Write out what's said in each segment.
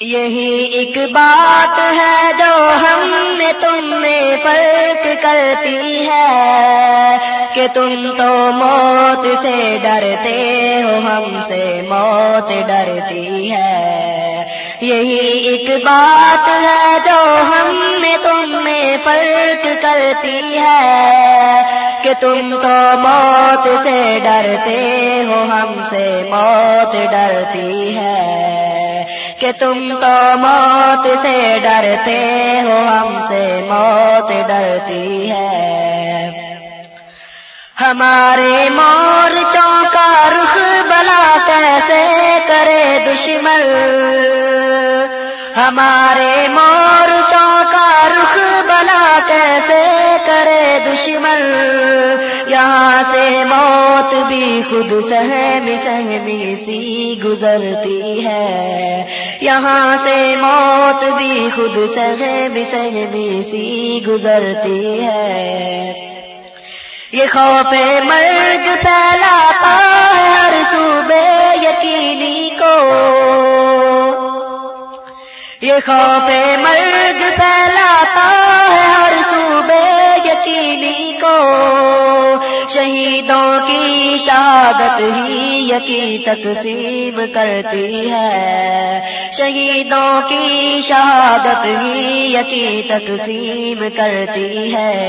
یہی ایک بات ہے جو ہم میں تم میں فرق کرتی ہے کہ تم تو موت سے ڈرتے ہو، ہم سے موت ڈرتی ہے۔ یہی ایک بات ہے جو ہم میں تم میں فرق کرتی ہے کہ تم تو موت سے ڈرتے ہو، ہم سے موت ڈرتی ہے۔ کہ تم تو موت سے ڈرتے ہو، ہم سے موت ڈرتی ہے۔ ہمارے مور چونکا رخ بلا کیسے کرے دشمن؟ ہمارے مور کرے دشمن۔ یہاں سے موت بھی خود سہمی سہمی سی گزرتی ہے۔ یہاں سے موت بھی خود سہمی سہمی سی گزرتی ہے۔ یہ خوف مرگ پھیلاتا ہے ہر صوبے یقینی کو۔ یہ خوف مرگ پھیلاتا ہے ہر صوبے یقینی کو۔ شہیدوں کی شہادت ہی یقین تقسیم کرتی ہے۔ شہیدوں کی شہادت ہی یقین تقسیم کرتی ہے۔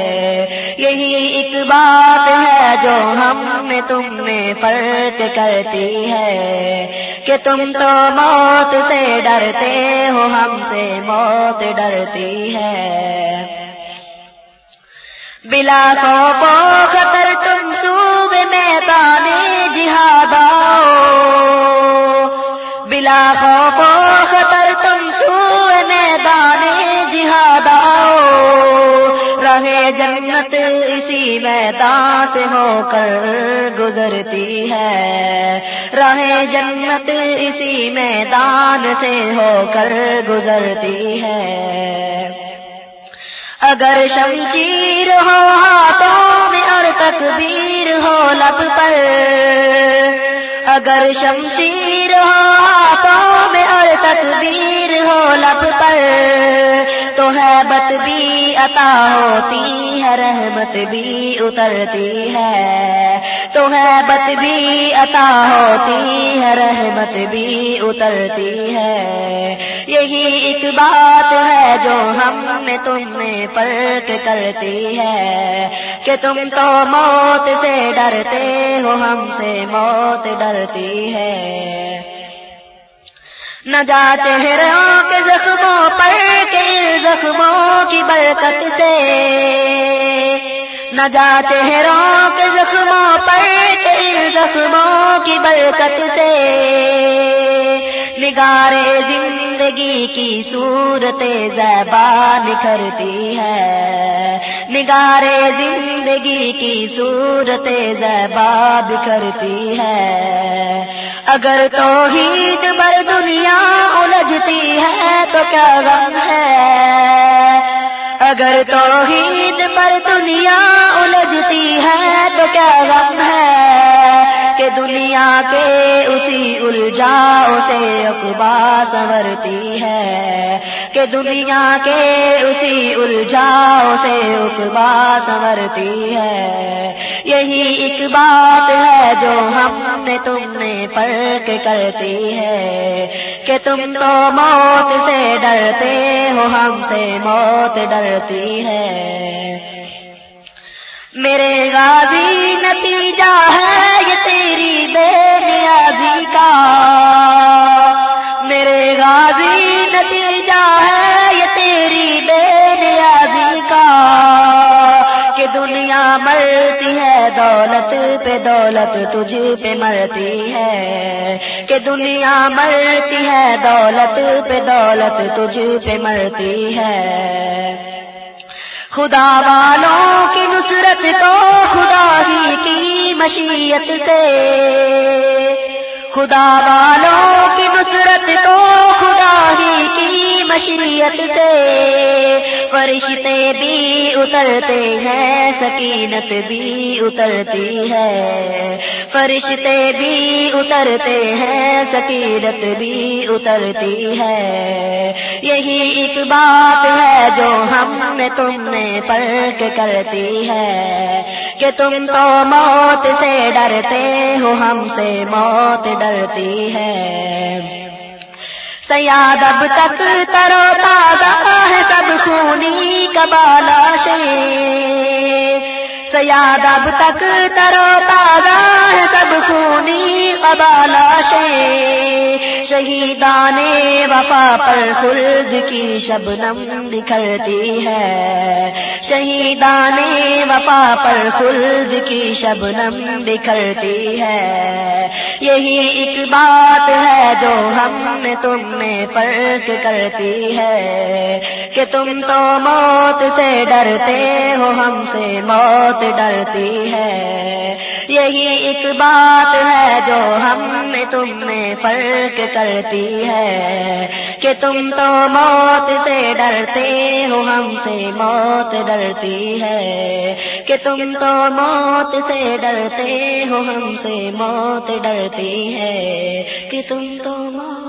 یہی ایک بات ہے جو ہم میں تم میں فرق کرتی ہے۔ کہ تم تو موت سے ڈرتے ہو، ہم سے موت ڈرتی ہے۔ بلا خوف و خطر تم صوب میں تانے جہاد بلا خوف و خطر تم صوب میں جہاد رہے جنت اسی میدان سے ہو کر گزرتی ہے۔ رہے جنت اسی میدان سے ہو کر گزرتی ہے۔ اگر شمشیر ہو، ہاتھوں میں اور تکبیر ہو لب پر۔ اگر شمشیر ہو، ہاتھوں میں اور تکبیر ہو لب پر۔ تو ہے بت بھی عطا ہوتی ہے، رحمت بھی اترتی ہے۔ تو ہے بت بھی عطا ہوتی ہے، رحمت بھی اترتی ہے۔ یہی ایک بات ہے جو ہم میں تم میں فرق کرتی ہے کہ تم تو موت سے ڈرتے ہو، ہم سے موت ڈرتی ہے۔ نہ جا چہروں کے زخموں پر کے زخموں کی برکت سے۔ نہ جا چہروں کے زخموں پر کے زخموں کی برکت سے۔ نگارے زندگی کی صورت زیبا نکھرتی ہے۔ نگارے زندگی کی صورت زیبا بکھرتی ہے۔ اگر توحید بر دنیا الجھتی ہے تو کیا غم ہے۔ اگر توحید پر دنیا الجھتی ہے تو کیا غم ہے۔ دنیا کے اسی الجھاؤ سے اقبا سنورتی ہے کہ دنیا کے اسی الجھاؤ سے اقبا سنورتی ہے۔ یہی ایک بات ہے جو ہم نے تم نے فرق کرتی ہے کہ تم تو موت سے ڈرتے ہو، ہم سے موت ڈرتی ہے۔ میرے غازی مرتی ہے دولت پہ دولت تجھ پہ مرتی ہے کہ دنیا مرتی ہے دولت پہ دولت تجھ پہ مرتی ہے خدا والوں کی نصرت تو خدا ہی کی مشیت سے خدا والوں کی نصرت تو خدا ہی کی مشیت سے فرشتے بھی اترتے ہیں، سکینت بھی اترتی ہے۔ فرشتے بھی اترتے ہیں، سکینت بھی اترتی ہے۔ یہی ایک بات ہے جو ہم میں تم میں فرق کرتی ہے کہ تم تو موت سے ڈرتے ہو، ہم سے موت ڈرتی ہے۔ سیاد اب تک ترو تازہ ہے سب خونی کبالا سیاد اب تک ترو تازہ ہے سب خونی کبالا شہیدان وفا پر خلد کی شبنم بکھرتی ہے۔ شہیدان وفا پر خلد کی شبنم بکھرتی ہے۔ یہی ایک بات ہے جو ہم تم میں فرق کرتی ہے کہ تم تو موت سے ڈرتے ہو، ہم سے موت ڈرتی ہے۔ یہی ایک بات ہے جو ہم میں تم میں فرق کرتی ہے کہ تم تو موت سے ڈرتے ہو، ہم سے موت ڈرتی ہے کہ تم تو موت سے ڈرتے ہو، ہم سے موت ڈرتی ہے کہ تم تو موت